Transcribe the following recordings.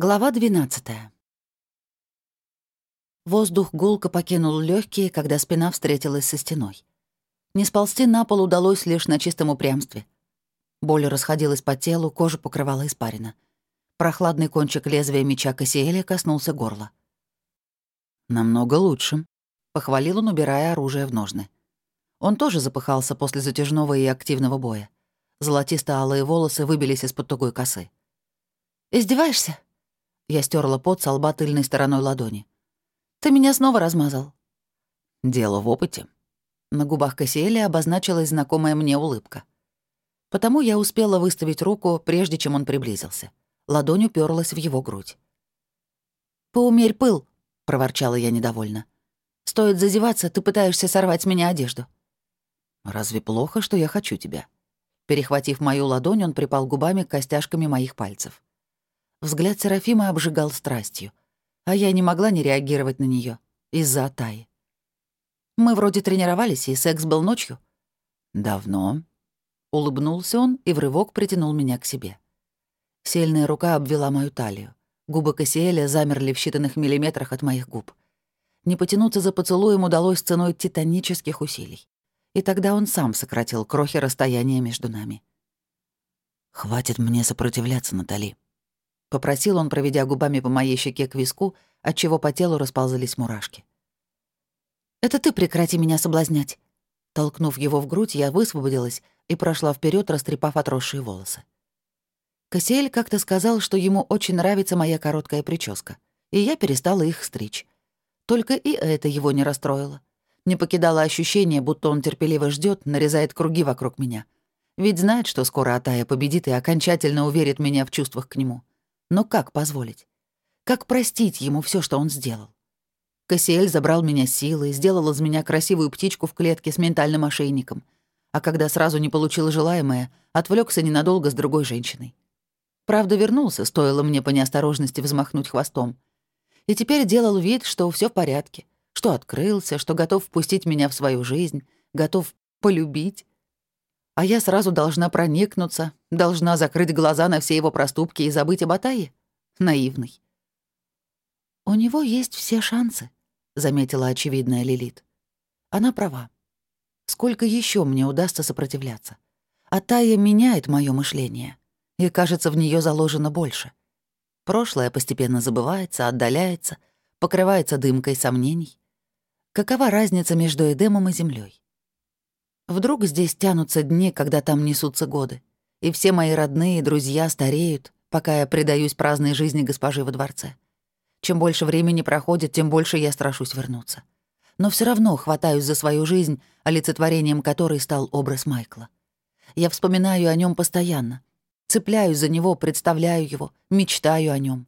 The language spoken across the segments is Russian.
Глава 12 Воздух гулко покинул легкие, когда спина встретилась со стеной. Не сползти на пол удалось лишь на чистом упрямстве. Боль расходилась по телу, кожу покрывала испарина. Прохладный кончик лезвия меча Кассиэля коснулся горла. «Намного лучше», — похвалил он, убирая оружие в ножны. Он тоже запыхался после затяжного и активного боя. Золотисто-алые волосы выбились из-под тугой косы. «Издеваешься?» Я стерла пот со лба тыльной стороной ладони. «Ты меня снова размазал». «Дело в опыте». На губах Кассиэля обозначилась знакомая мне улыбка. Потому я успела выставить руку, прежде чем он приблизился. Ладонь уперлась в его грудь. «Поумерь пыл», — проворчала я недовольно. «Стоит зазеваться, ты пытаешься сорвать с меня одежду». «Разве плохо, что я хочу тебя?» Перехватив мою ладонь, он припал губами к костяшками моих пальцев. Взгляд Серафима обжигал страстью, а я не могла не реагировать на нее из-за Атаи. Мы вроде тренировались, и секс был ночью. Давно. Улыбнулся он и в рывок притянул меня к себе. Сильная рука обвела мою талию. Губы Кассиэля замерли в считанных миллиметрах от моих губ. Не потянуться за поцелуем удалось ценой титанических усилий. И тогда он сам сократил крохи расстояния между нами. «Хватит мне сопротивляться, Натали», — попросил он, проведя губами по моей щеке к виску, отчего по телу расползались мурашки. «Это ты прекрати меня соблазнять». Толкнув его в грудь, я высвободилась и прошла вперед, растрепав отросшие волосы. Кассиэль как-то сказал, что ему очень нравится моя короткая прическа, и я перестала их стричь. Только и это его не расстроило. Не покидало ощущение, будто он терпеливо ждет, нарезает круги вокруг меня. Ведь знает, что скоро Атая победит и окончательно уверит меня в чувствах к нему. Но как позволить? Как простить ему все, что он сделал? Кассиэль забрал меня силой, сделал из меня красивую птичку в клетке с ментальным ошейником. А когда сразу не получил желаемое, отвлекся ненадолго с другой женщиной. Правда, вернулся, стоило мне по неосторожности взмахнуть хвостом. И теперь делал вид, что все в порядке, что открылся, что готов впустить меня в свою жизнь, готов полюбить. А я сразу должна проникнуться, должна закрыть глаза на все его проступки и забыть об Атае? Наивный. «У него есть все шансы», — заметила очевидная Лилит. Она права. Сколько еще мне удастся сопротивляться? Атая меняет мое мышление, и, кажется, в нее заложено больше. Прошлое постепенно забывается, отдаляется, покрывается дымкой сомнений. Какова разница между Эдемом и Землей? Вдруг здесь тянутся дни, когда там несутся годы, и все мои родные и друзья стареют, пока я предаюсь праздной жизни госпожи во дворце. Чем больше времени проходит, тем больше я страшусь вернуться. Но все равно хватаюсь за свою жизнь, олицетворением которой стал образ Майкла. Я вспоминаю о нем постоянно. Цепляюсь за него, представляю его, мечтаю о нем.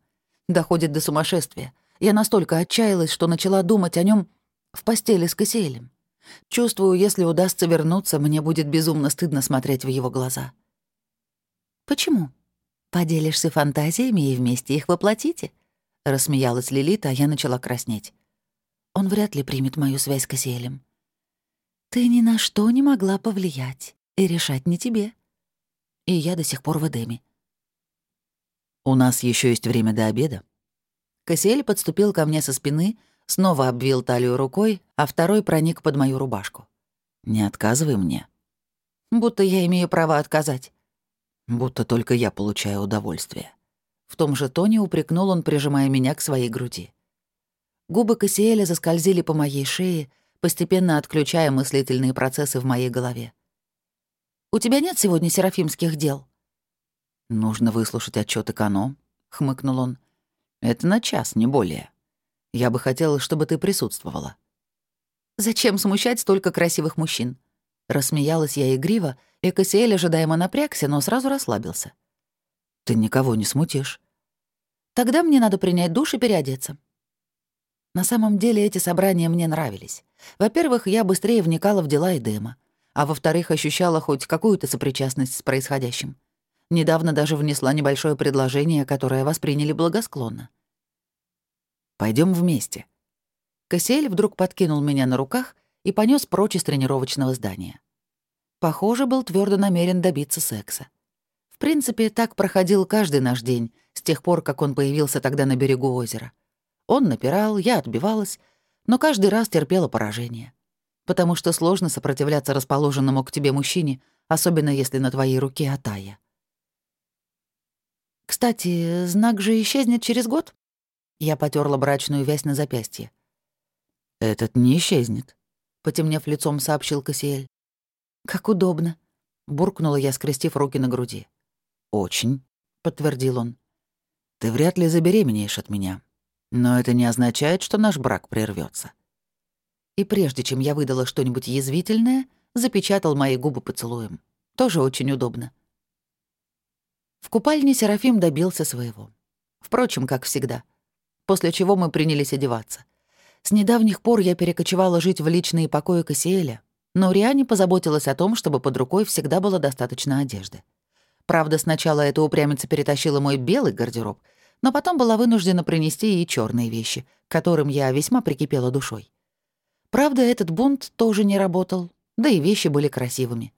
Доходит до сумасшествия. Я настолько отчаялась, что начала думать о нем в постели с Кассиэлем. Чувствую, если удастся вернуться, мне будет безумно стыдно смотреть в его глаза. «Почему? Поделишься фантазиями и вместе их воплотите?» — рассмеялась Лилита, а я начала краснеть. «Он вряд ли примет мою связь с Кассиэлем». «Ты ни на что не могла повлиять, и решать не тебе. И я до сих пор в Эдеме». «У нас еще есть время до обеда». Кассиэль подступил ко мне со спины — снова обвил талию рукой, а второй проник под мою рубашку. «Не отказывай мне». «Будто я имею право отказать». «Будто только я получаю удовольствие». В том же тоне упрекнул он, прижимая меня к своей груди. Губы Кассиэля заскользили по моей шее, постепенно отключая мыслительные процессы в моей голове. «У тебя нет сегодня серафимских дел?» «Нужно выслушать отчет эконом», — хмыкнул он. «Это на час, не более». Я бы хотела, чтобы ты присутствовала». «Зачем смущать столько красивых мужчин?» Рассмеялась я игриво, и Кассиэль ожидаемо напрягся, но сразу расслабился. «Ты никого не смутишь». «Тогда мне надо принять душ и переодеться». На самом деле эти собрания мне нравились. Во-первых, я быстрее вникала в дела Эдема, а во-вторых, ощущала хоть какую-то сопричастность с происходящим. Недавно даже внесла небольшое предложение, которое восприняли благосклонно. Пойдем вместе». Кассиэль вдруг подкинул меня на руках и понес прочь из тренировочного здания. Похоже, был твердо намерен добиться секса. В принципе, так проходил каждый наш день, с тех пор, как он появился тогда на берегу озера. Он напирал, я отбивалась, но каждый раз терпела поражение. Потому что сложно сопротивляться расположенному к тебе мужчине, особенно если на твоей руке Атая. «Кстати, знак же исчезнет через год?» Я потерла брачную вязь на запястье. «Этот не исчезнет», — потемнев лицом, сообщил Кассиэль. «Как удобно», — буркнула я, скрестив руки на груди. «Очень», — подтвердил он. «Ты вряд ли забеременеешь от меня. Но это не означает, что наш брак прервется. И прежде чем я выдала что-нибудь язвительное, запечатал мои губы поцелуем. Тоже очень удобно. В купальне Серафим добился своего. Впрочем, как всегда. После чего мы принялись одеваться. С недавних пор я перекочевала жить в личные покои Кассиэля, но Риане позаботилась о том, чтобы под рукой всегда было достаточно одежды. Правда, сначала эта упрямица перетащила мой белый гардероб, но потом была вынуждена принести и черные вещи, к которым я весьма прикипела душой. Правда, этот бунт тоже не работал, да и вещи были красивыми.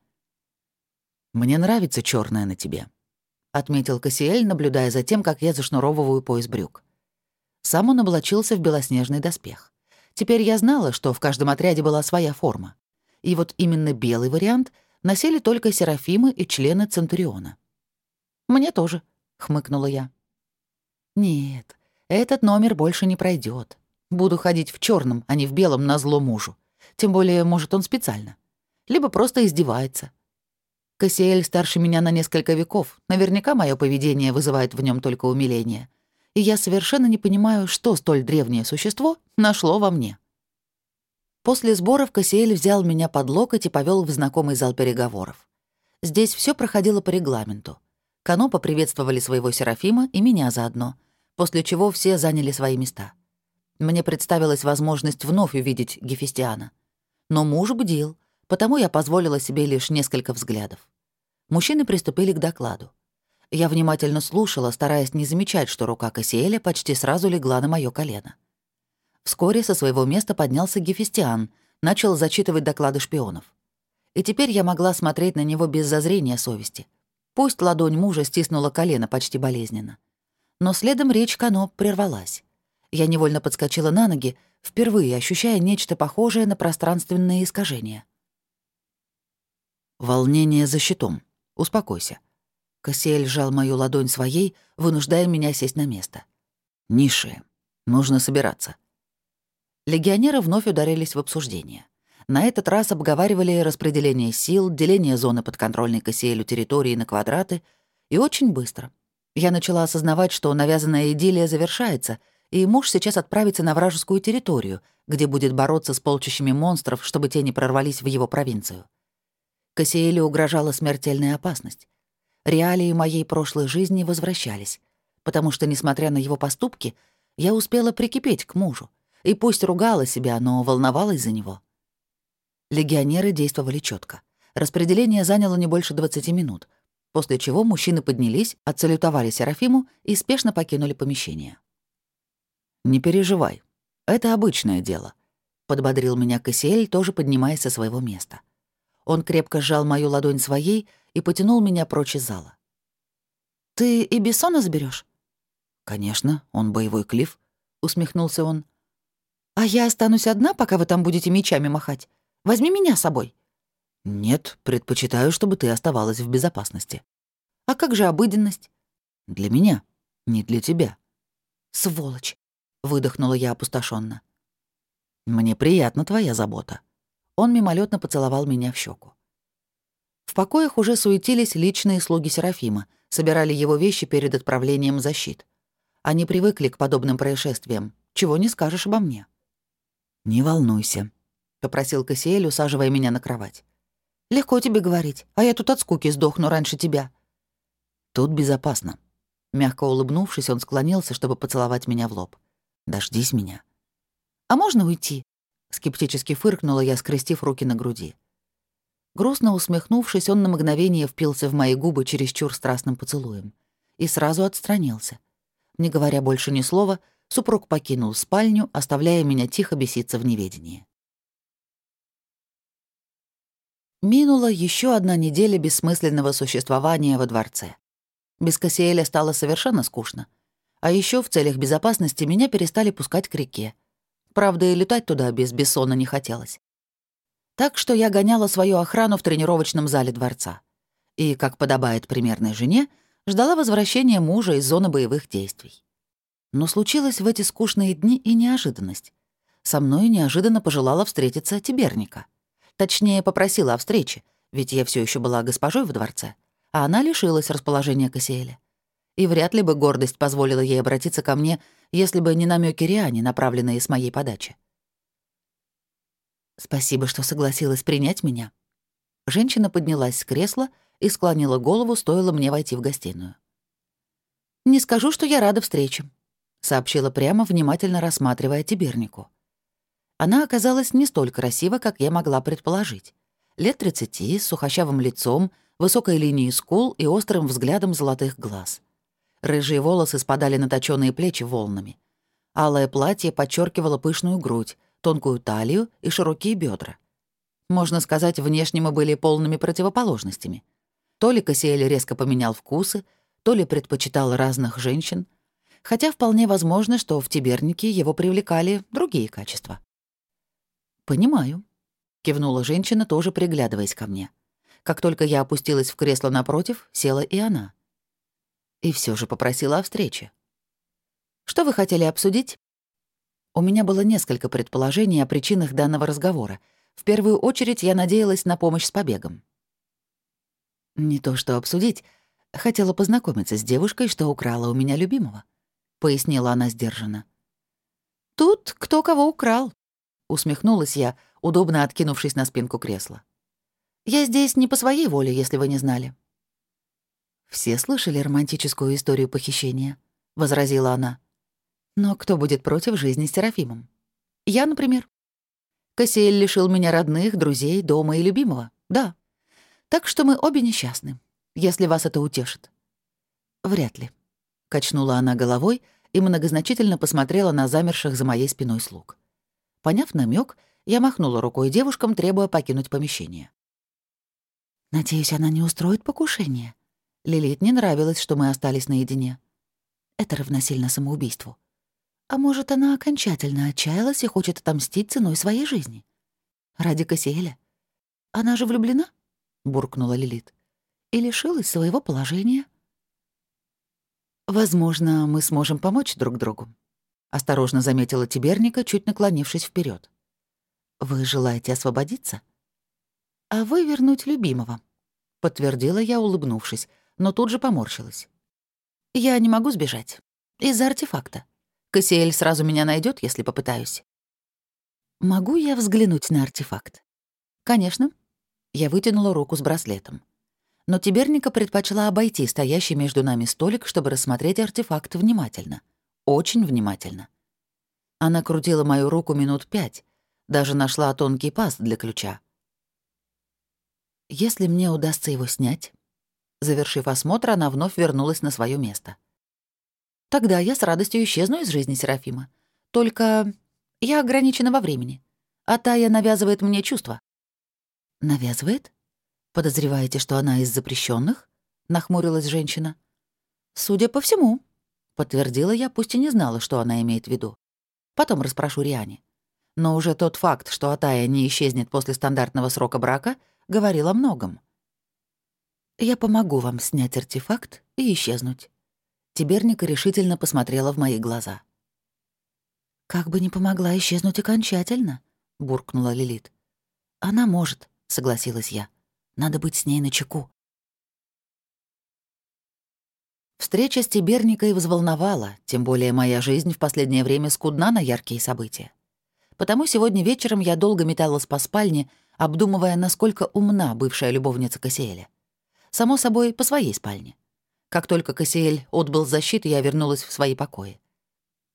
«Мне нравится черное на тебе», — отметил Кассиэль, наблюдая за тем, как я зашнуровываю пояс брюк. Сам он облачился в белоснежный доспех. Теперь я знала, что в каждом отряде была своя форма. И вот именно белый вариант носили только серафимы и члены Центуриона. «Мне тоже», — хмыкнула я. «Нет, этот номер больше не пройдет. Буду ходить в черном, а не в белом на зло мужу. Тем более, может, он специально. Либо просто издевается. Кассиэль старше меня на несколько веков. Наверняка мое поведение вызывает в нем только умиление и я совершенно не понимаю, что столь древнее существо нашло во мне. После сборов Кассиэль взял меня под локоть и повел в знакомый зал переговоров. Здесь все проходило по регламенту. Кано поприветствовали своего Серафима и меня заодно, после чего все заняли свои места. Мне представилась возможность вновь увидеть Гефестиана. Но муж бдил, потому я позволила себе лишь несколько взглядов. Мужчины приступили к докладу. Я внимательно слушала, стараясь не замечать, что рука Кассиэля почти сразу легла на моё колено. Вскоре со своего места поднялся Гефестиан, начал зачитывать доклады шпионов. И теперь я могла смотреть на него без зазрения совести. Пусть ладонь мужа стиснула колено почти болезненно. Но следом речь Кано прервалась. Я невольно подскочила на ноги, впервые ощущая нечто похожее на пространственное искажение. «Волнение за щитом. Успокойся», Кассиэль сжал мою ладонь своей, вынуждая меня сесть на место. «Ниши. Нужно собираться». Легионеры вновь ударились в обсуждение. На этот раз обговаривали распределение сил, деление зоны подконтрольной Кассиэлю территории на квадраты, и очень быстро. Я начала осознавать, что навязанная идиллия завершается, и муж сейчас отправится на вражескую территорию, где будет бороться с полчищами монстров, чтобы те не прорвались в его провинцию. Кассиэлю угрожала смертельная опасность реалии моей прошлой жизни возвращались, потому что, несмотря на его поступки, я успела прикипеть к мужу, и пусть ругала себя, но волновалась за него. Легионеры действовали четко. Распределение заняло не больше 20 минут, после чего мужчины поднялись, отсалютовали Серафиму и спешно покинули помещение. «Не переживай, это обычное дело», — подбодрил меня Кассиэль, тоже поднимаясь со своего места. Он крепко сжал мою ладонь своей — и потянул меня прочь из зала. «Ты и Бессона заберешь? «Конечно, он боевой клиф», — усмехнулся он. «А я останусь одна, пока вы там будете мечами махать. Возьми меня с собой». «Нет, предпочитаю, чтобы ты оставалась в безопасности». «А как же обыденность?» «Для меня, не для тебя». «Сволочь!» — выдохнула я опустошенно. «Мне приятна твоя забота». Он мимолетно поцеловал меня в щеку. В покоях уже суетились личные слуги Серафима, собирали его вещи перед отправлением защит. Они привыкли к подобным происшествиям. Чего не скажешь обо мне. «Не волнуйся», — попросил Кассиэль, усаживая меня на кровать. «Легко тебе говорить, а я тут от скуки сдохну раньше тебя». «Тут безопасно». Мягко улыбнувшись, он склонился, чтобы поцеловать меня в лоб. «Дождись меня». «А можно уйти?» — скептически фыркнула я, скрестив руки на груди. Грустно усмехнувшись, он на мгновение впился в мои губы чересчур страстным поцелуем. И сразу отстранился. Не говоря больше ни слова, супруг покинул спальню, оставляя меня тихо беситься в неведении. Минула еще одна неделя бессмысленного существования во дворце. Без Кассиэля стало совершенно скучно. А еще в целях безопасности меня перестали пускать к реке. Правда, и летать туда без бессона не хотелось. Так что я гоняла свою охрану в тренировочном зале дворца. И, как подобает примерной жене, ждала возвращения мужа из зоны боевых действий. Но случилось в эти скучные дни и неожиданность. Со мной неожиданно пожелала встретиться Тиберника. Точнее, попросила о встрече, ведь я все еще была госпожой в дворце, а она лишилась расположения Кассиэля. И вряд ли бы гордость позволила ей обратиться ко мне, если бы не намеки Риане, направленные с моей подачи. «Спасибо, что согласилась принять меня». Женщина поднялась с кресла и склонила голову, стоило мне войти в гостиную. «Не скажу, что я рада встрече», — сообщила прямо, внимательно рассматривая Тибернику. Она оказалась не столь красива, как я могла предположить. Лет тридцати, с сухощавым лицом, высокой линией скул и острым взглядом золотых глаз. Рыжие волосы спадали на точёные плечи волнами. Алое платье подчеркивало пышную грудь, тонкую талию и широкие бедра. Можно сказать, внешне мы были полными противоположностями. То ли Кассиэль резко поменял вкусы, то ли предпочитал разных женщин, хотя вполне возможно, что в Тибернике его привлекали другие качества. «Понимаю», — кивнула женщина, тоже приглядываясь ко мне. Как только я опустилась в кресло напротив, села и она. И все же попросила о встрече. «Что вы хотели обсудить?» У меня было несколько предположений о причинах данного разговора. В первую очередь я надеялась на помощь с побегом. «Не то что обсудить. Хотела познакомиться с девушкой, что украла у меня любимого», — пояснила она сдержанно. «Тут кто кого украл», — усмехнулась я, удобно откинувшись на спинку кресла. «Я здесь не по своей воле, если вы не знали». «Все слышали романтическую историю похищения?» — возразила она. «Но кто будет против жизни с Серафимом? Я, например. Кассиэль лишил меня родных, друзей, дома и любимого. Да. Так что мы обе несчастны, если вас это утешит». «Вряд ли», — качнула она головой и многозначительно посмотрела на замерших за моей спиной слуг. Поняв намек, я махнула рукой девушкам, требуя покинуть помещение. «Надеюсь, она не устроит покушение?» Лилит не нравилось, что мы остались наедине. Это равносильно самоубийству. А может, она окончательно отчаялась и хочет отомстить ценой своей жизни? Ради Кассиэля? Она же влюблена? буркнула Лилит. И лишилась своего положения. Возможно, мы сможем помочь друг другу. Осторожно заметила Тиберника, чуть наклонившись вперед. Вы желаете освободиться? А вы вернуть любимого, подтвердила я, улыбнувшись, но тут же поморщилась. Я не могу сбежать. Из-за артефакта. Кассиэль сразу меня найдет, если попытаюсь. Могу я взглянуть на артефакт? Конечно. Я вытянула руку с браслетом. Но Тиберника предпочла обойти стоящий между нами столик, чтобы рассмотреть артефакт внимательно. Очень внимательно. Она крутила мою руку минут пять, даже нашла тонкий паз для ключа. Если мне удастся его снять... Завершив осмотр, она вновь вернулась на свое место. Тогда я с радостью исчезну из жизни Серафима. Только я ограничена во времени. А Тая навязывает мне чувства. Навязывает? Подозреваете, что она из запрещенных? Нахмурилась женщина. Судя по всему, подтвердила я, пусть и не знала, что она имеет в виду. Потом расспрошу Риане. Но уже тот факт, что Атая не исчезнет после стандартного срока брака, говорил о многом. «Я помогу вам снять артефакт и исчезнуть». Тиберника решительно посмотрела в мои глаза. «Как бы не помогла исчезнуть окончательно», — буркнула Лилит. «Она может», — согласилась я. «Надо быть с ней на чеку». Встреча с Тиберникой взволновала, тем более моя жизнь в последнее время скудна на яркие события. Потому сегодня вечером я долго металась по спальне, обдумывая, насколько умна бывшая любовница Кассиэля. Само собой, по своей спальне. Как только Кассиэль отбыл защиту, я вернулась в свои покои.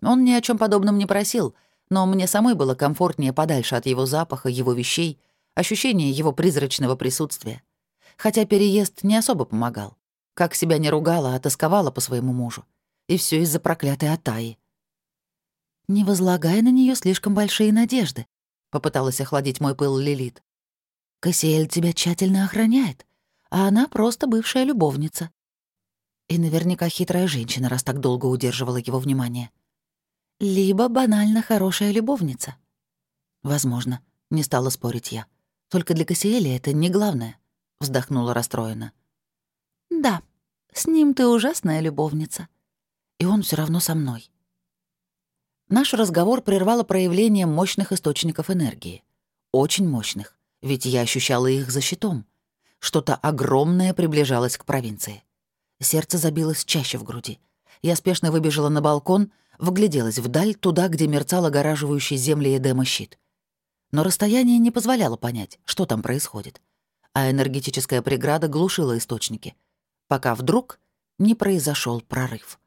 Он ни о чем подобном не просил, но мне самой было комфортнее подальше от его запаха, его вещей, ощущения его призрачного присутствия. Хотя переезд не особо помогал. Как себя не ругала, а тосковала по своему мужу. И все из-за проклятой Атаи. «Не возлагай на нее слишком большие надежды», — попыталась охладить мой пыл Лилит. «Кассиэль тебя тщательно охраняет, а она просто бывшая любовница». И наверняка хитрая женщина, раз так долго удерживала его внимание. Либо банально хорошая любовница. Возможно, не стала спорить я. Только для Кассиэля это не главное, вздохнула расстроенно. Да, с ним ты ужасная любовница. И он все равно со мной. Наш разговор прервало проявление мощных источников энергии. Очень мощных, ведь я ощущала их за щитом. Что-то огромное приближалось к провинции. Сердце забилось чаще в груди. Я спешно выбежала на балкон, вгляделась вдаль, туда, где мерцал огораживающий земли Эдема щит. Но расстояние не позволяло понять, что там происходит. А энергетическая преграда глушила источники. Пока вдруг не произошел прорыв.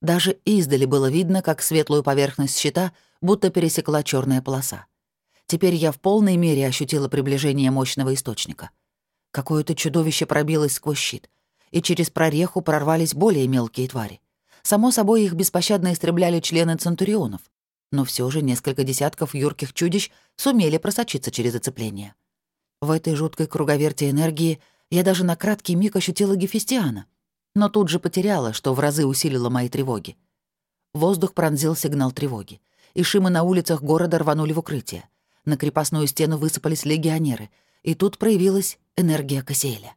Даже издали было видно, как светлую поверхность щита будто пересекла черная полоса. Теперь я в полной мере ощутила приближение мощного источника. Какое-то чудовище пробилось сквозь щит, и через прореху прорвались более мелкие твари. Само собой, их беспощадно истребляли члены Центурионов, но все же несколько десятков юрких чудищ сумели просочиться через оцепление. В этой жуткой круговерте энергии я даже на краткий миг ощутила Гефестиана — но тут же потеряла, что в разы усилило мои тревоги. Воздух пронзил сигнал тревоги, и шимы на улицах города рванули в укрытие. На крепостную стену высыпались легионеры, и тут проявилась энергия Кассиэля.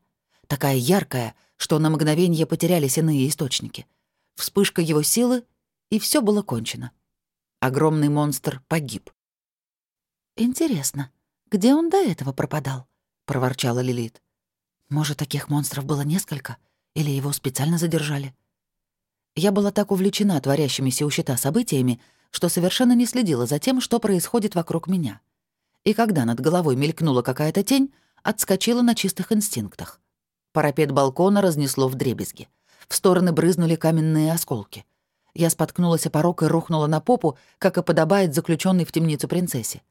Такая яркая, что на мгновение потерялись иные источники. Вспышка его силы, и все было кончено. Огромный монстр погиб. «Интересно, где он до этого пропадал?» — проворчала Лилит. «Может, таких монстров было несколько?» Или его специально задержали? Я была так увлечена творящимися у щита событиями, что совершенно не следила за тем, что происходит вокруг меня. И когда над головой мелькнула какая-то тень, отскочила на чистых инстинктах. Парапет балкона разнесло в дребезги. В стороны брызнули каменные осколки. Я споткнулась о порог и рухнула на попу, как и подобает заключенной в темницу принцессе.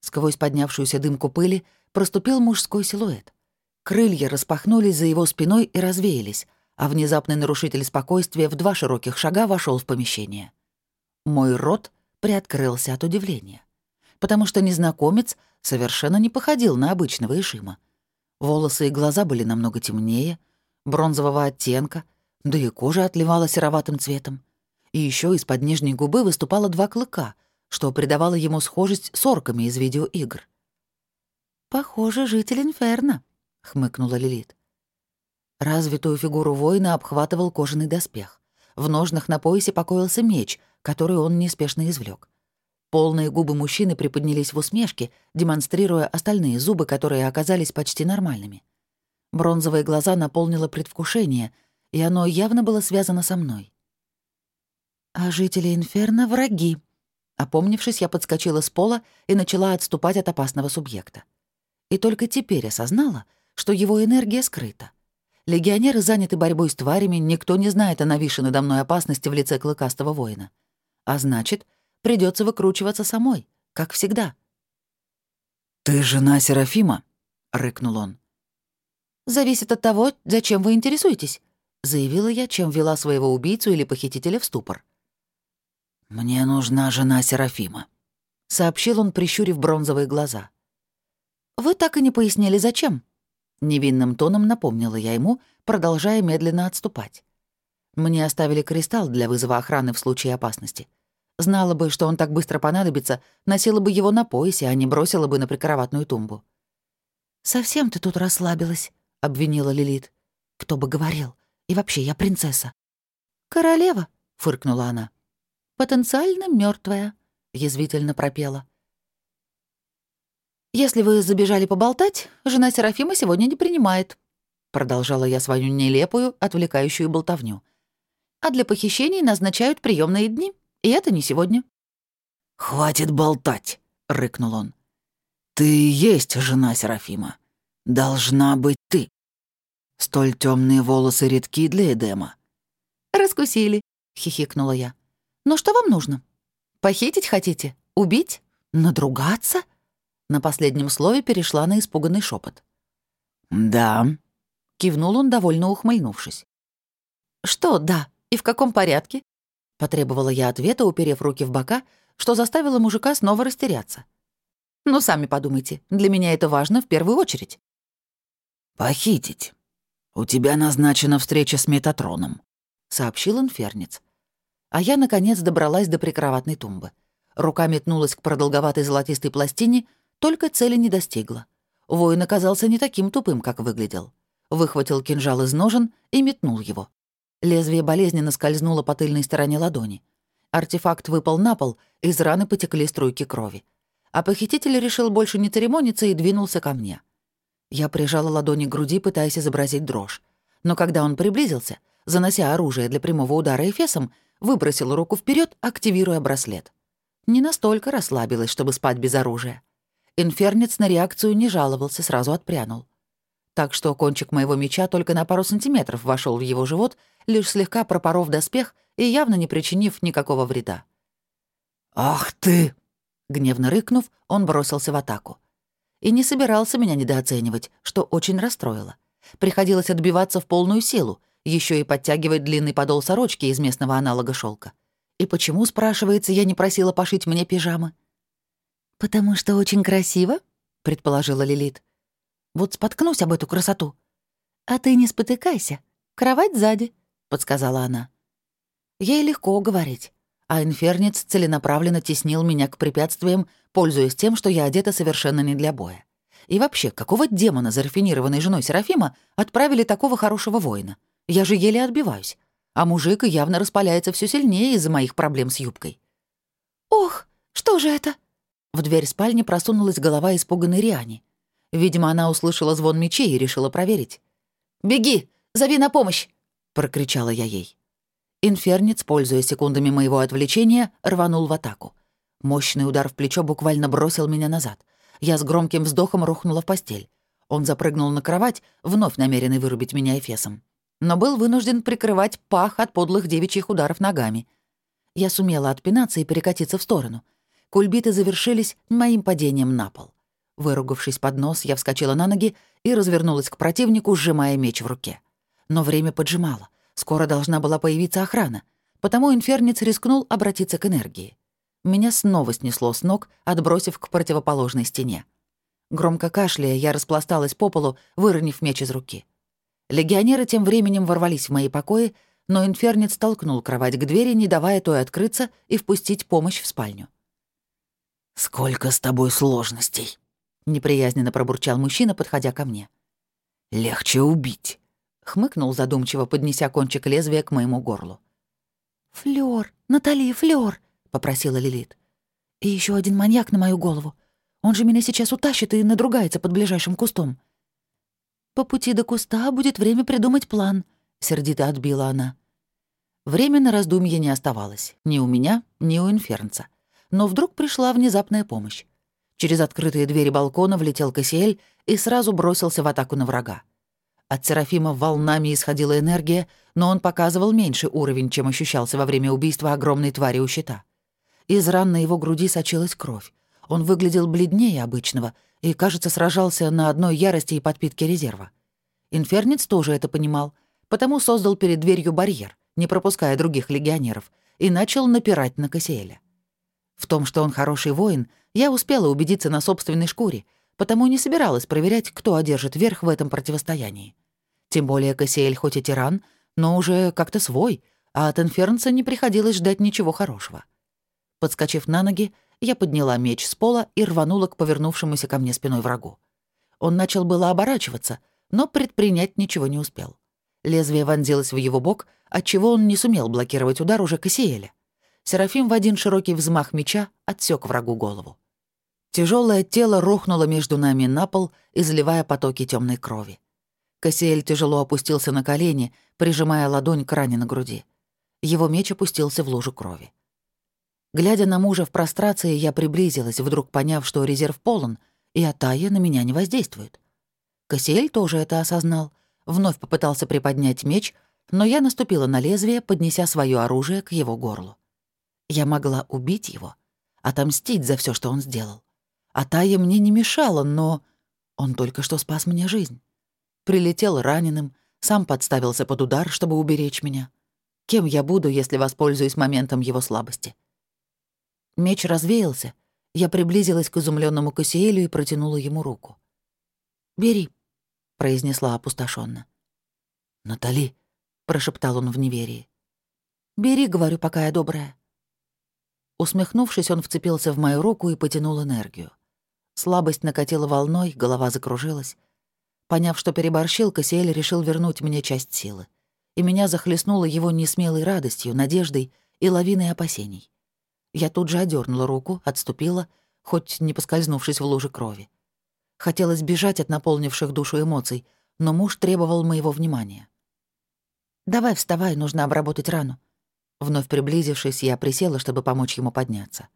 Сквозь поднявшуюся дымку пыли проступил мужской силуэт. Крылья распахнулись за его спиной и развеялись, а внезапный нарушитель спокойствия в два широких шага вошел в помещение. Мой рот приоткрылся от удивления, потому что незнакомец совершенно не походил на обычного Ишима. Волосы и глаза были намного темнее, бронзового оттенка, да и кожа отливала сероватым цветом. И еще из-под нижней губы выступало два клыка, что придавало ему схожесть с орками из видеоигр. «Похоже, житель Инферно», — хмыкнула Лилит. Развитую фигуру воина обхватывал кожаный доспех. В ножнах на поясе покоился меч, который он неспешно извлек. Полные губы мужчины приподнялись в усмешке, демонстрируя остальные зубы, которые оказались почти нормальными. Бронзовые глаза наполнило предвкушение, и оно явно было связано со мной. «А жители Инферно — враги», Опомнившись, я подскочила с пола и начала отступать от опасного субъекта. И только теперь осознала, что его энергия скрыта. Легионеры заняты борьбой с тварями, никто не знает о нависшей надо мной опасности в лице клыкастого воина. А значит, придется выкручиваться самой, как всегда. «Ты жена Серафима?» — рыкнул он. «Зависит от того, зачем вы интересуетесь», — заявила я, чем вела своего убийцу или похитителя в ступор. «Мне нужна жена Серафима», — сообщил он, прищурив бронзовые глаза. «Вы так и не пояснили, зачем?» Невинным тоном напомнила я ему, продолжая медленно отступать. Мне оставили кристалл для вызова охраны в случае опасности. Знала бы, что он так быстро понадобится, носила бы его на поясе, а не бросила бы на прикроватную тумбу. «Совсем ты тут расслабилась», — обвинила Лилит. «Кто бы говорил? И вообще, я принцесса». «Королева», — фыркнула она. «Потенциально мертвая, язвительно пропела. «Если вы забежали поболтать, жена Серафима сегодня не принимает», продолжала я свою нелепую, отвлекающую болтовню. «А для похищений назначают приемные дни, и это не сегодня». «Хватит болтать», — рыкнул он. «Ты есть жена Серафима. Должна быть ты. Столь темные волосы редки для Эдема». «Раскусили», — хихикнула я. «Но что вам нужно? Похитить хотите? Убить? Надругаться?» На последнем слове перешла на испуганный шепот. «Да», — кивнул он, довольно ухмыльнувшись. «Что «да» и в каком порядке?» — потребовала я ответа, уперев руки в бока, что заставило мужика снова растеряться. «Ну, сами подумайте, для меня это важно в первую очередь». «Похитить», «У тебя назначена встреча с Метатроном», — сообщил инфернец. А я, наконец, добралась до прикроватной тумбы. Рука метнулась к продолговатой золотистой пластине, только цели не достигла. Воин оказался не таким тупым, как выглядел. Выхватил кинжал из ножен и метнул его. Лезвие болезненно скользнуло по тыльной стороне ладони. Артефакт выпал на пол, из раны потекли струйки крови. А похититель решил больше не церемониться и двинулся ко мне. Я прижала ладони к груди, пытаясь изобразить дрожь. Но когда он приблизился, занося оружие для прямого удара эфесом, выбросила руку вперед, активируя браслет. Не настолько расслабилась, чтобы спать без оружия. Инфернец на реакцию не жаловался, сразу отпрянул. Так что кончик моего меча только на пару сантиметров вошел в его живот, лишь слегка пропоров доспех и явно не причинив никакого вреда. «Ах ты!» Гневно рыкнув, он бросился в атаку и не собирался меня недооценивать, что очень расстроило. Приходилось отбиваться в полную силу, еще и подтягивать длинный подол сорочки из местного аналога шелка. И почему, спрашивается, я не просила пошить мне пижамы? «Потому что очень красиво», — предположила Лилит. «Вот споткнусь об эту красоту». «А ты не спотыкайся. Кровать сзади», — подсказала она. Ей легко говорить, а инфернец целенаправленно теснил меня к препятствиям, пользуясь тем, что я одета совершенно не для боя. И вообще, какого демона за рафинированной женой Серафима отправили такого хорошего воина? Я же еле отбиваюсь. А мужик явно распаляется все сильнее из-за моих проблем с юбкой. «Ох, что же это?» В дверь спальни просунулась голова испуганной Риани. Видимо, она услышала звон мечей и решила проверить. «Беги! Зови на помощь!» — прокричала я ей. Инфернец, пользуясь секундами моего отвлечения, рванул в атаку. Мощный удар в плечо буквально бросил меня назад. Я с громким вздохом рухнула в постель. Он запрыгнул на кровать, вновь намеренный вырубить меня эфесом. Но был вынужден прикрывать пах от подлых девичьих ударов ногами. Я сумела отпинаться и перекатиться в сторону. Кульбиты завершились моим падением на пол. Выругавшись под нос, я вскочила на ноги и развернулась к противнику, сжимая меч в руке. Но время поджимало. Скоро должна была появиться охрана. Потому инфернец рискнул обратиться к энергии. Меня снова снесло с ног, отбросив к противоположной стене. Громко кашляя, я распласталась по полу, выронив меч из руки. Легионеры тем временем ворвались в мои покои, но инфернец толкнул кровать к двери, не давая той открыться и впустить помощь в спальню. «Сколько с тобой сложностей!» — неприязненно пробурчал мужчина, подходя ко мне. «Легче убить», — хмыкнул задумчиво, поднеся кончик лезвия к моему горлу. «Флёр, Натали, Флёр!» попросила Лилит. «И еще один маньяк на мою голову. Он же меня сейчас утащит и надругается под ближайшим кустом». «По пути до куста будет время придумать план», — сердито отбила она. Время на раздумье не оставалось. Ни у меня, ни у инфернца. Но вдруг пришла внезапная помощь. Через открытые двери балкона влетел Кассиэль и сразу бросился в атаку на врага. От Серафима волнами исходила энергия, но он показывал меньший уровень, чем ощущался во время убийства огромной твари у щита. Из ран на его груди сочилась кровь. Он выглядел бледнее обычного и, кажется, сражался на одной ярости и подпитке резерва. Инфернец тоже это понимал, потому создал перед дверью барьер, не пропуская других легионеров, и начал напирать на Кассиэля. В том, что он хороший воин, я успела убедиться на собственной шкуре, потому не собиралась проверять, кто одержит верх в этом противостоянии. Тем более Кассиэль хоть и тиран, но уже как-то свой, а от инфернца не приходилось ждать ничего хорошего. Подскочив на ноги, я подняла меч с пола и рванула к повернувшемуся ко мне спиной врагу. Он начал было оборачиваться, но предпринять ничего не успел. Лезвие вонзилось в его бок, отчего он не сумел блокировать удар уже Кассиэля. Серафим в один широкий взмах меча отсек врагу голову. Тяжелое тело рухнуло между нами на пол, изливая потоки темной крови. Кассиэль тяжело опустился на колени, прижимая ладонь к ране на груди. Его меч опустился в лужу крови. Глядя на мужа в прострации, я приблизилась, вдруг поняв, что резерв полон, и Атая на меня не воздействует. Кассиэль тоже это осознал, вновь попытался приподнять меч, но я наступила на лезвие, поднеся свое оружие к его горлу. Я могла убить его, отомстить за все, что он сделал. Атая мне не мешала, но он только что спас мне жизнь. Прилетел раненым, сам подставился под удар, чтобы уберечь меня. Кем я буду, если воспользуюсь моментом его слабости? Меч развеялся. Я приблизилась к изумленному Кассиэлю и протянула ему руку. «Бери», — произнесла опустошенно. «Натали», — прошептал он в неверии. «Бери, — говорю, — пока я добрая». Усмехнувшись, он вцепился в мою руку и потянул энергию. Слабость накатила волной, голова закружилась. Поняв, что переборщил, Кассиэль решил вернуть мне часть силы. И меня захлестнуло его несмелой радостью, надеждой и лавиной опасений. Я тут же одернула руку, отступила, хоть не поскользнувшись в луже крови. Хотелось бежать от наполнивших душу эмоций, но муж требовал моего внимания. «Давай вставай, нужно обработать рану». Вновь приблизившись, я присела, чтобы помочь ему подняться.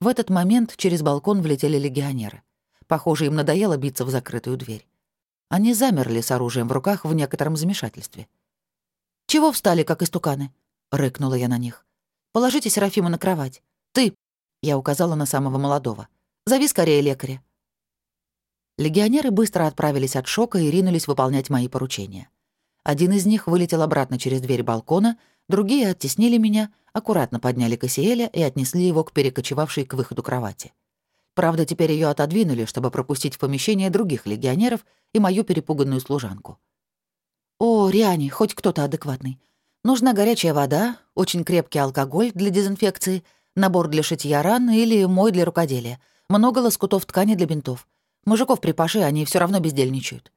В этот момент через балкон влетели легионеры. Похоже, им надоело биться в закрытую дверь. Они замерли с оружием в руках в некотором замешательстве. «Чего встали, как истуканы?» — рыкнула я на них. «Положите Серафима на кровать. Ты!» — я указала на самого молодого. «Зови скорее лекаря». Легионеры быстро отправились от шока и ринулись выполнять мои поручения. Один из них вылетел обратно через дверь балкона, другие оттеснили меня, аккуратно подняли Кассиэля и отнесли его к перекочевавшей к выходу кровати. Правда, теперь ее отодвинули, чтобы пропустить в помещение других легионеров и мою перепуганную служанку. «О, Риани, хоть кто-то адекватный. Нужна горячая вода, очень крепкий алкоголь для дезинфекции, набор для шитья ран или мой для рукоделия, много лоскутов ткани для бинтов. Мужиков припаши, они все равно бездельничают.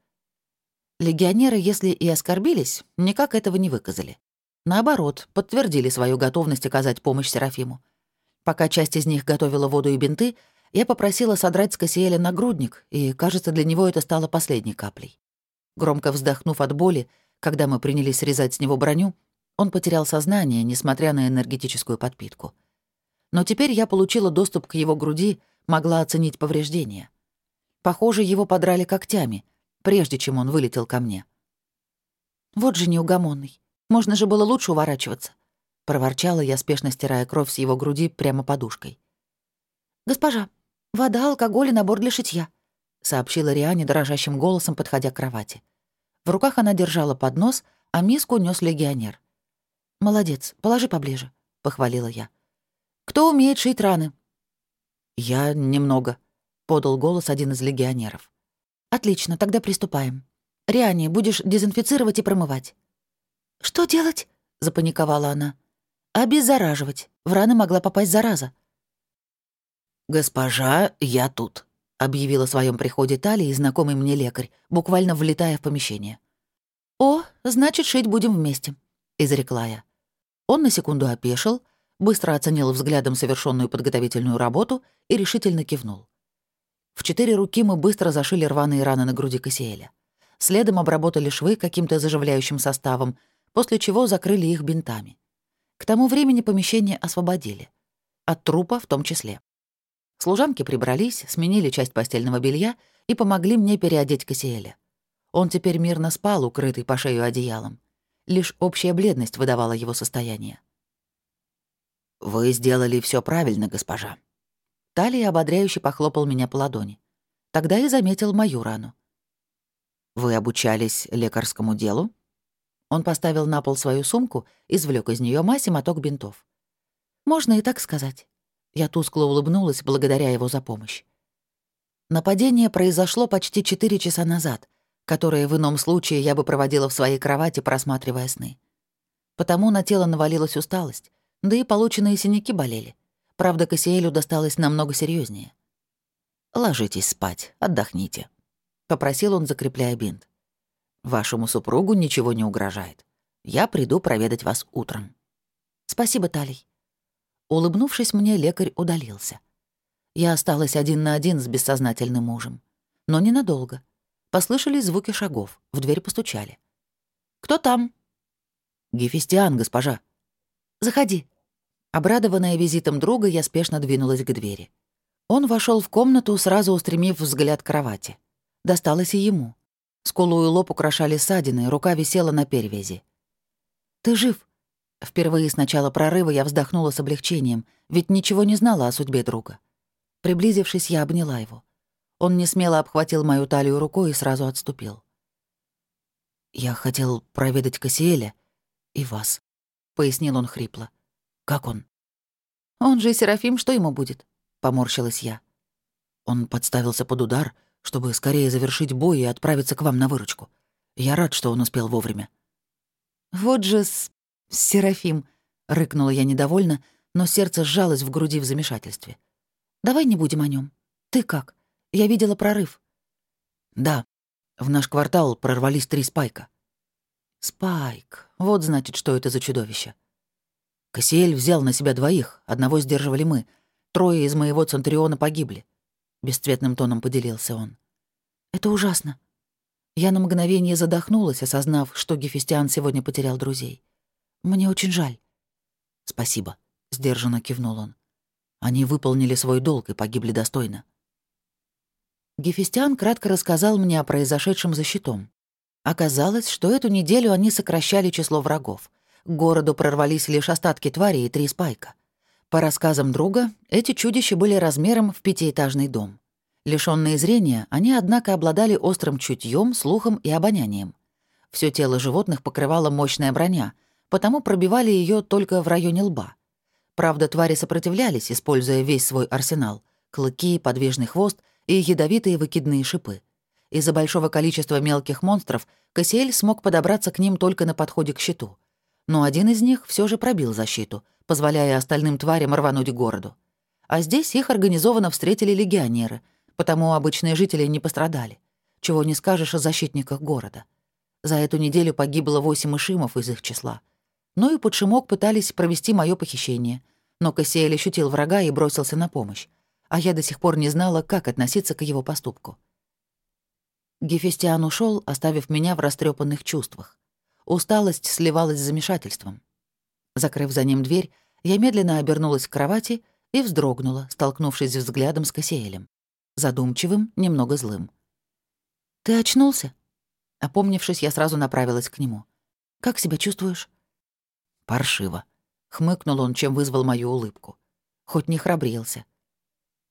Легионеры, если и оскорбились, никак этого не выказали. Наоборот, подтвердили свою готовность оказать помощь Серафиму. Пока часть из них готовила воду и бинты, я попросила содрать с Кассиэля нагрудник, и, кажется, для него это стало последней каплей. Громко вздохнув от боли, когда мы принялись срезать с него броню, он потерял сознание, несмотря на энергетическую подпитку. Но теперь я получила доступ к его груди, могла оценить повреждения. Похоже, его подрали когтями, прежде чем он вылетел ко мне. «Вот же неугомонный. Можно же было лучше уворачиваться», — проворчала я, спешно стирая кровь с его груди прямо подушкой. «Госпожа, вода, алкоголь и набор для шитья», — сообщила Риане дрожащим голосом, подходя к кровати. В руках она держала поднос, а миску нес легионер. «Молодец, положи поближе», — похвалила я. «Кто умеет шить раны?» «Я немного», подал голос один из легионеров. «Отлично, тогда приступаем. Риане, будешь дезинфицировать и промывать». «Что делать?» — запаниковала она. «Обеззараживать. В раны могла попасть зараза». «Госпожа, я тут», — объявила о своем приходе Талии знакомый мне лекарь, буквально влетая в помещение. «О, значит, шить будем вместе», — изрекла я. Он на секунду опешил, быстро оценил взглядом совершенную подготовительную работу и решительно кивнул. В четыре руки мы быстро зашили рваные раны на груди Кассиэля. Следом обработали швы каким-то заживляющим составом, после чего закрыли их бинтами. К тому времени помещение освободили. От трупа в том числе. Служанки прибрались, сменили часть постельного белья и помогли мне переодеть Кассиэля. Он теперь мирно спал, укрытый по шею одеялом. Лишь общая бледность выдавала его состояние. «Вы сделали все правильно, госпожа», Талия ободряюще похлопал меня по ладони. Тогда и заметил мою рану. «Вы обучались лекарскому делу?» Он поставил на пол свою сумку, извлек из нее мазь и моток бинтов. «Можно и так сказать». Я тускло улыбнулась, благодаря его за помощь. Нападение произошло почти четыре часа назад, которые в ином случае я бы проводила в своей кровати, просматривая сны. Потому на тело навалилась усталость, да и полученные синяки болели. Правда, Кассиэлю досталось намного серьезнее. «Ложитесь спать, отдохните», — попросил он, закрепляя бинт. «Вашему супругу ничего не угрожает. Я приду проведать вас утром». «Спасибо, Талий». Улыбнувшись мне, лекарь удалился. Я осталась один на один с бессознательным мужем. Но ненадолго. Послышались звуки шагов, в дверь постучали. «Кто там?» «Гефестиан, госпожа». «Заходи», Обрадованная визитом друга, я спешно двинулась к двери. Он вошел в комнату, сразу устремив взгляд к кровати. Досталось и ему. Скулу и лоб украшали ссадины, рука висела на перевязи. «Ты жив?» Впервые с начала прорыва я вздохнула с облегчением, ведь ничего не знала о судьбе друга. Приблизившись, я обняла его. Он не смело обхватил мою талию рукой и сразу отступил. «Я хотел проведать Кассиэля и вас», — пояснил он хрипло. «Как он?» «Он же Серафим, что ему будет?» — поморщилась я. Он подставился под удар, чтобы скорее завершить бой и отправиться к вам на выручку. Я рад, что он успел вовремя. Вот же с... Серафим, рыкнула я недовольно, но сердце сжалось в груди в замешательстве. Давай не будем о нем. Ты как? Я видела прорыв. Да, в наш квартал прорвались три спайка. Спайк. Вот значит, что это за чудовище. Кассиэль взял на себя двоих, одного сдерживали мы. Трое из моего Центуриона погибли. Бесцветным тоном поделился он. Это ужасно. Я на мгновение задохнулась, осознав, что Гефестиан сегодня потерял друзей. Мне очень жаль. Спасибо, сдержанно кивнул он. Они выполнили свой долг и погибли достойно. Гефестиан кратко рассказал мне о произошедшем за щитом. Оказалось, что эту неделю они сокращали число врагов. К городу прорвались лишь остатки твари и три спайка. По рассказам друга, эти чудища были размером в пятиэтажный дом. Лишённые зрения, они, однако, обладали острым чутьем, слухом и обонянием. Все тело животных покрывала мощная броня, потому пробивали ее только в районе лба. Правда, твари сопротивлялись, используя весь свой арсенал — клыки, подвижный хвост и ядовитые выкидные шипы. Из-за большого количества мелких монстров Кассиэль смог подобраться к ним только на подходе к щиту. Но один из них все же пробил защиту, позволяя остальным тварям рвануть городу. А здесь их организованно встретили легионеры, потому обычные жители не пострадали. Чего не скажешь о защитниках города. За эту неделю погибло восемь ишимов из их числа. Ну и под шимок пытались провести мое похищение. Но Кассиэль ощутил врага и бросился на помощь а я до сих пор не знала, как относиться к его поступку. Гефестиан ушел, оставив меня в растрепанных чувствах. Усталость сливалась с замешательством. Закрыв за ним дверь, я медленно обернулась к кровати и вздрогнула, столкнувшись взглядом с Кассиэлем. Задумчивым, немного злым. «Ты очнулся?» Опомнившись, я сразу направилась к нему. «Как себя чувствуешь?» «Паршиво», — хмыкнул он, чем вызвал мою улыбку. Хоть не храбрился.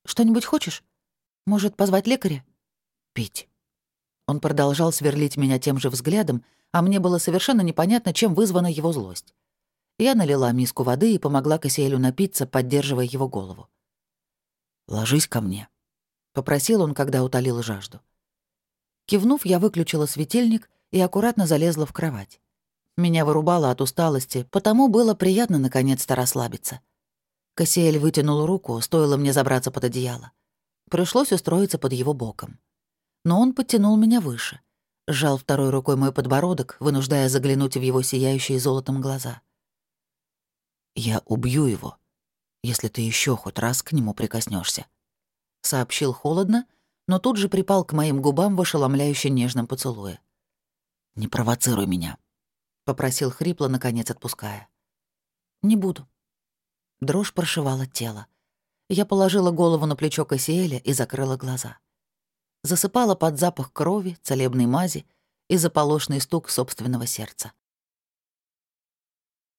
Что-нибудь хочешь? Может, позвать лекаря? Пить. Он продолжал сверлить меня тем же взглядом, а мне было совершенно непонятно, чем вызвана его злость. Я налила миску воды и помогла Кассиэлю напиться, поддерживая его голову. «Ложись ко мне», — попросил он, когда утолил жажду. Кивнув, я выключила светильник и аккуратно залезла в кровать. Меня вырубало от усталости, потому было приятно наконец-то расслабиться. Кассиэль вытянул руку, стоило мне забраться под одеяло. Пришлось устроиться под его боком. Но он подтянул меня выше. Сжал второй рукой мой подбородок, вынуждая заглянуть в его сияющие золотом глаза. «Я убью его, если ты еще хоть раз к нему прикоснешься, сообщил холодно, но тут же припал к моим губам в ошеломляюще нежном поцелуе. «Не провоцируй меня», — попросил хрипло, наконец отпуская. «Не буду», Дрожь прошивала тело. Я положила голову на плечо Кассиэля и закрыла глаза. Засыпала под запах крови, целебной мази и заполошный стук собственного сердца.